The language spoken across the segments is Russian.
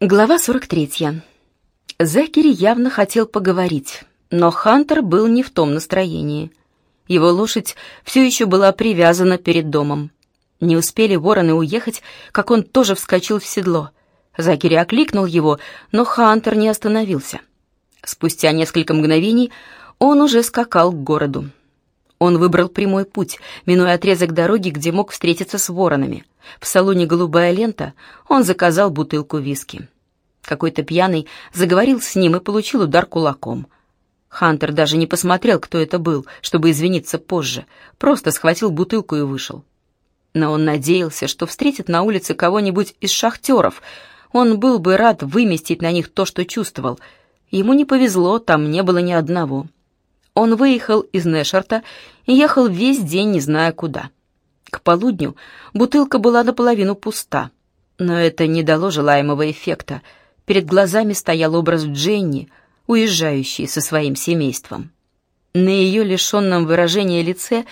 Глава 43. Закери явно хотел поговорить, но Хантер был не в том настроении. Его лошадь все еще была привязана перед домом. Не успели вороны уехать, как он тоже вскочил в седло. Закери окликнул его, но Хантер не остановился. Спустя несколько мгновений он уже скакал к городу. Он выбрал прямой путь, минуя отрезок дороги, где мог встретиться с воронами. В салоне «Голубая лента» он заказал бутылку виски. Какой-то пьяный заговорил с ним и получил удар кулаком. Хантер даже не посмотрел, кто это был, чтобы извиниться позже, просто схватил бутылку и вышел. Но он надеялся, что встретит на улице кого-нибудь из шахтеров. Он был бы рад выместить на них то, что чувствовал. Ему не повезло, там не было ни одного. Он выехал из Нэшарта и ехал весь день, не зная куда. К полудню бутылка была наполовину пуста, но это не дало желаемого эффекта. Перед глазами стоял образ Дженни, уезжающей со своим семейством. На ее лишенном выражения лице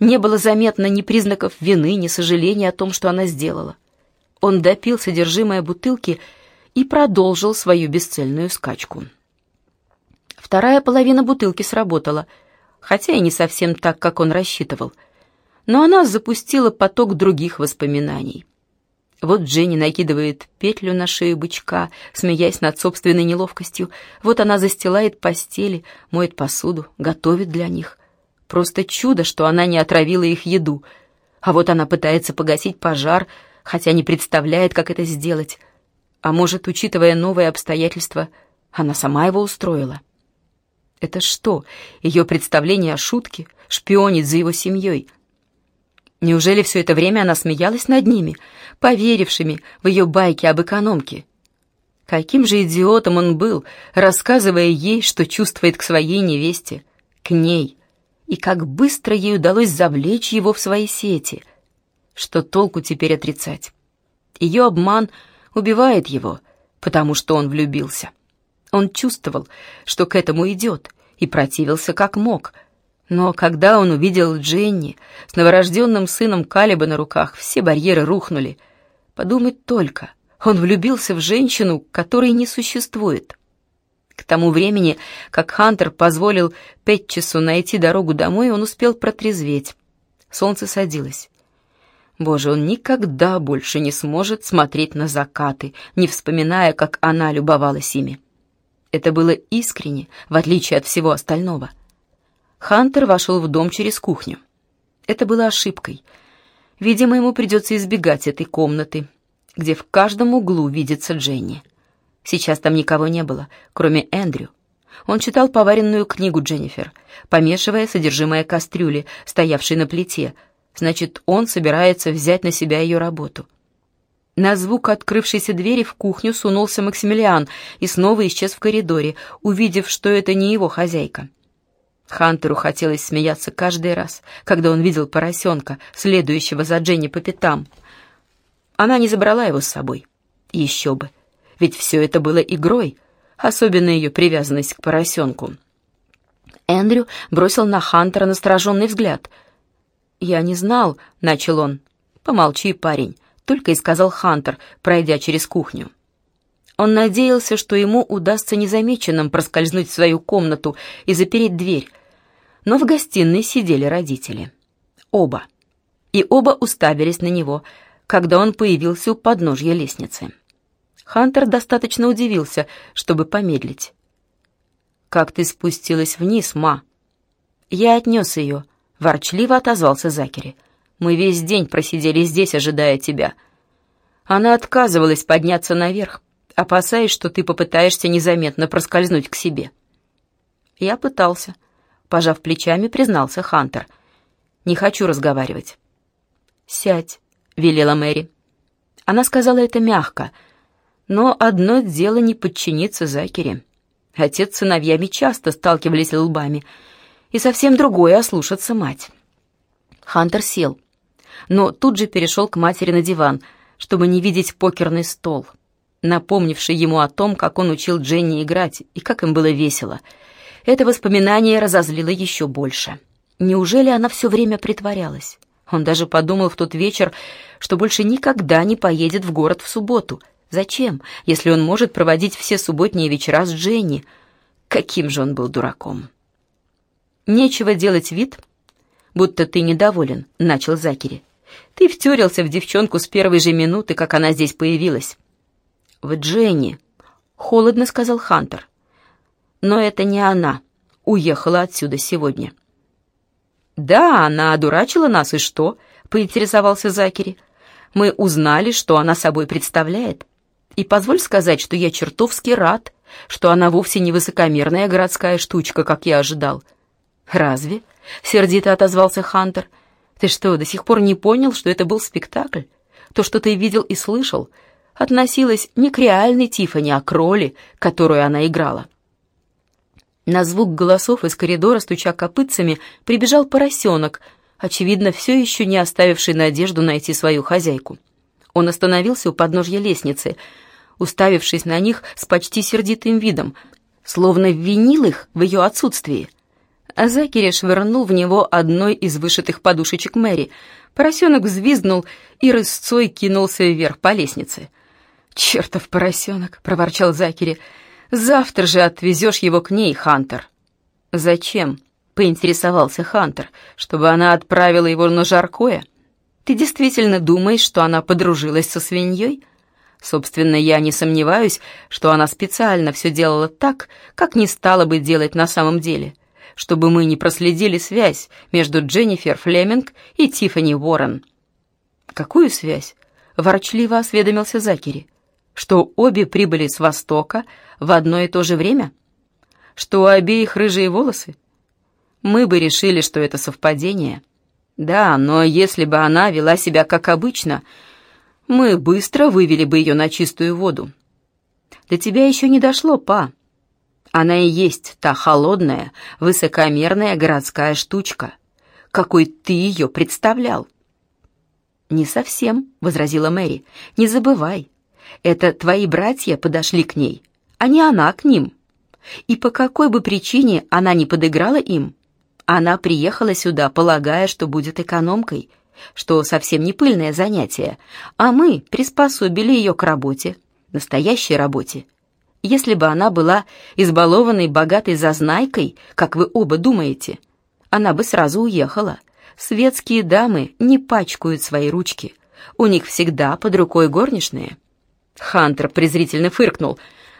не было заметно ни признаков вины, ни сожаления о том, что она сделала. Он допил содержимое бутылки и продолжил свою бесцельную скачку. Вторая половина бутылки сработала, хотя и не совсем так, как он рассчитывал. Но она запустила поток других воспоминаний. Вот Дженни накидывает петлю на шею бычка, смеясь над собственной неловкостью. Вот она застилает постели, моет посуду, готовит для них. Просто чудо, что она не отравила их еду. А вот она пытается погасить пожар, хотя не представляет, как это сделать. А может, учитывая новые обстоятельства, она сама его устроила. Это что, ее представление о шутке? Шпионить за его семьей? Неужели все это время она смеялась над ними, поверившими в ее байки об экономке? Каким же идиотом он был, рассказывая ей, что чувствует к своей невесте, к ней, и как быстро ей удалось завлечь его в свои сети. Что толку теперь отрицать? Ее обман убивает его, потому что он влюбился. Он чувствовал, что к этому идет, и противился как мог. Но когда он увидел Дженни с новорожденным сыном Калиба на руках, все барьеры рухнули. Подумать только, он влюбился в женщину, которой не существует. К тому времени, как Хантер позволил Петчесу найти дорогу домой, он успел протрезветь. Солнце садилось. Боже, он никогда больше не сможет смотреть на закаты, не вспоминая, как она любовалась ими. Это было искренне, в отличие от всего остального. Хантер вошел в дом через кухню. Это было ошибкой. Видимо, ему придется избегать этой комнаты, где в каждом углу видится Дженни. Сейчас там никого не было, кроме Эндрю. Он читал поваренную книгу Дженнифер, помешивая содержимое кастрюли, стоявшей на плите. Значит, он собирается взять на себя ее работу. На звук открывшейся двери в кухню сунулся Максимилиан и снова исчез в коридоре, увидев, что это не его хозяйка. Хантеру хотелось смеяться каждый раз, когда он видел поросенка, следующего за Дженни по пятам. Она не забрала его с собой. Еще бы. Ведь все это было игрой, особенно ее привязанность к поросенку. Эндрю бросил на Хантера настороженный взгляд. «Я не знал», — начал он. «Помолчи, парень только и сказал Хантер, пройдя через кухню. Он надеялся, что ему удастся незамеченным проскользнуть в свою комнату и запереть дверь. Но в гостиной сидели родители. Оба. И оба уставились на него, когда он появился у подножья лестницы. Хантер достаточно удивился, чтобы помедлить. «Как ты спустилась вниз, ма?» «Я отнес ее», — ворчливо отозвался Закери. Мы весь день просидели здесь, ожидая тебя. Она отказывалась подняться наверх, опасаясь, что ты попытаешься незаметно проскользнуть к себе. Я пытался. Пожав плечами, признался Хантер. Не хочу разговаривать. «Сядь», — велела Мэри. Она сказала это мягко, но одно дело не подчиниться Закере. Отец с сыновьями часто сталкивались лбами, и совсем другое — ослушаться мать. Хантер сел но тут же перешел к матери на диван, чтобы не видеть покерный стол, напомнивший ему о том, как он учил Дженни играть и как им было весело. Это воспоминание разозлило еще больше. Неужели она все время притворялась? Он даже подумал в тот вечер, что больше никогда не поедет в город в субботу, Зачем, если он может проводить все субботние вечера с Дженни? Каким же он был дураком. Нечего делать вид, будто ты недоволен, начал Закери. Ты втюрился в девчонку с первой же минуты, как она здесь появилась. В Дженни, холодно сказал Хантер. Но это не она уехала отсюда сегодня. Да, она одурачила нас, и что? поинтересовался Закери. Мы узнали, что она собой представляет. И позволь сказать, что я чертовски рад, что она вовсе не высокомерная городская штучка, как я ожидал. Разве? Сердито отозвался Хантер. Ты что, до сих пор не понял, что это был спектакль? То, что ты видел и слышал, относилось не к реальной Тифани, а к роли, которую она играла. На звук голосов из коридора, стуча копытцами, прибежал поросенок, очевидно, все еще не оставивший надежду найти свою хозяйку. Он остановился у подножья лестницы, уставившись на них с почти сердитым видом, словно винил их в ее отсутствии а Закери швырнул в него одной из вышитых подушечек Мэри. Поросенок взвизгнул и рысцой кинулся вверх по лестнице. «Чертов поросенок!» — проворчал Закери. «Завтра же отвезешь его к ней, Хантер». «Зачем?» — поинтересовался Хантер. «Чтобы она отправила его на жаркое? Ты действительно думаешь, что она подружилась со свиньей?» Собственно, я не сомневаюсь, что она специально все делала так, как не стала бы делать на самом деле чтобы мы не проследили связь между Дженнифер Флеминг и Тиффани Уоррен». «Какую связь?» — ворчливо осведомился Закери. «Что обе прибыли с Востока в одно и то же время? Что у обеих рыжие волосы? Мы бы решили, что это совпадение. Да, но если бы она вела себя как обычно, мы быстро вывели бы ее на чистую воду. До тебя еще не дошло, па. Она и есть та холодная, высокомерная городская штучка, какой ты ее представлял. «Не совсем», — возразила Мэри. «Не забывай, это твои братья подошли к ней, а не она к ним. И по какой бы причине она не подыграла им, она приехала сюда, полагая, что будет экономкой, что совсем не пыльное занятие, а мы приспособили ее к работе, настоящей работе, если бы она была избалованной богатой зазнайкой, как вы оба думаете, она бы сразу уехала. Светские дамы не пачкают свои ручки. У них всегда под рукой горничные. Хантер презрительно фыркнул.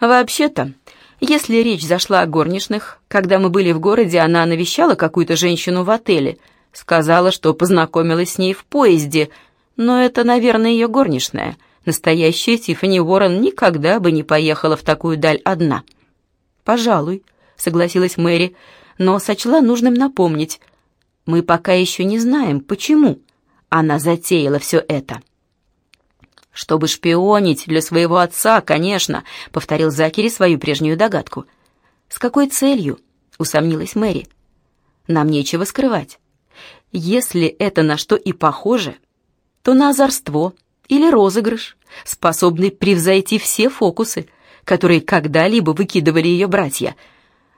«Вообще-то, если речь зашла о горничных, когда мы были в городе, она навещала какую-то женщину в отеле, сказала, что познакомилась с ней в поезде, но это, наверное, ее горничная. Настоящая Тиффани Уоррен никогда бы не поехала в такую даль одна. «Пожалуй», — согласилась Мэри, но сочла нужным напомнить. «Мы пока еще не знаем, почему она затеяла все это». «Чтобы шпионить для своего отца, конечно», — повторил Закери свою прежнюю догадку. «С какой целью?» — усомнилась Мэри. «Нам нечего скрывать. Если это на что и похоже, то на озорство или розыгрыш способный превзойти все фокусы, которые когда-либо выкидывали ее братья.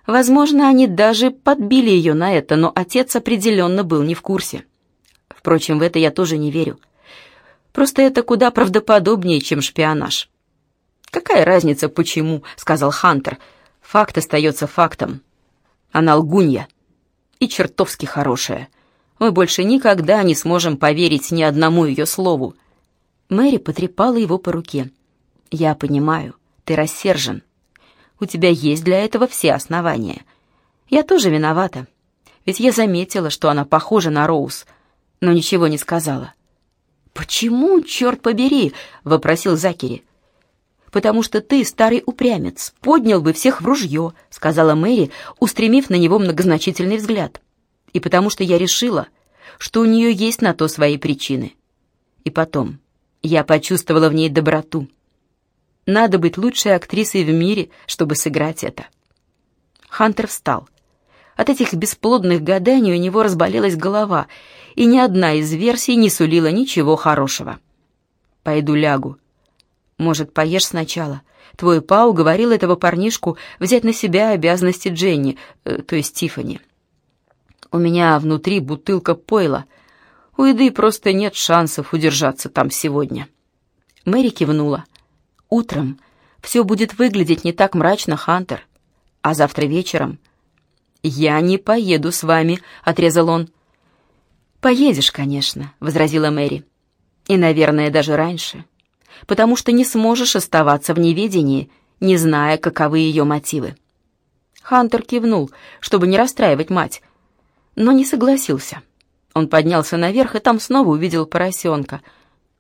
Возможно, они даже подбили ее на это, но отец определенно был не в курсе. Впрочем, в это я тоже не верю. Просто это куда правдоподобнее, чем шпионаж. «Какая разница, почему?» — сказал Хантер. «Факт остается фактом. Она лгунья. И чертовски хорошая. Мы больше никогда не сможем поверить ни одному ее слову. Мэри потрепала его по руке. «Я понимаю, ты рассержен. У тебя есть для этого все основания. Я тоже виновата, ведь я заметила, что она похожа на Роуз, но ничего не сказала». «Почему, черт побери?» — вопросил Закери. «Потому что ты, старый упрямец, поднял бы всех в ружье», — сказала Мэри, устремив на него многозначительный взгляд. «И потому что я решила, что у нее есть на то свои причины. И потом, я почувствовала в ней доброту. Надо быть лучшей актрисой в мире, чтобы сыграть это. Хантер встал. От этих бесплодных гаданий у него разболелась голова, и ни одна из версий не сулила ничего хорошего. «Пойду лягу. Может, поешь сначала?» Твой па уговорил этого парнишку взять на себя обязанности Дженни, э, то есть Тифани. У меня внутри бутылка пойла — у еды просто нет шансов удержаться там сегодня. Мэри кивнула. Утром все будет выглядеть не так мрачно, Хантер. А завтра вечером... «Я не поеду с вами», — отрезал он. «Поедешь, конечно», — возразила Мэри. «И, наверное, даже раньше, потому что не сможешь оставаться в неведении, не зная, каковы ее мотивы». Хантер кивнул, чтобы не расстраивать мать, но не согласился. Он поднялся наверх и там снова увидел поросенка.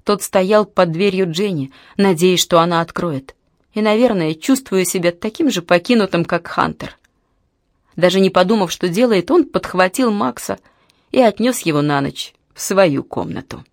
Тот стоял под дверью Дженни, надеясь, что она откроет. И, наверное, чувствуя себя таким же покинутым, как Хантер. Даже не подумав, что делает, он подхватил Макса и отнес его на ночь в свою комнату.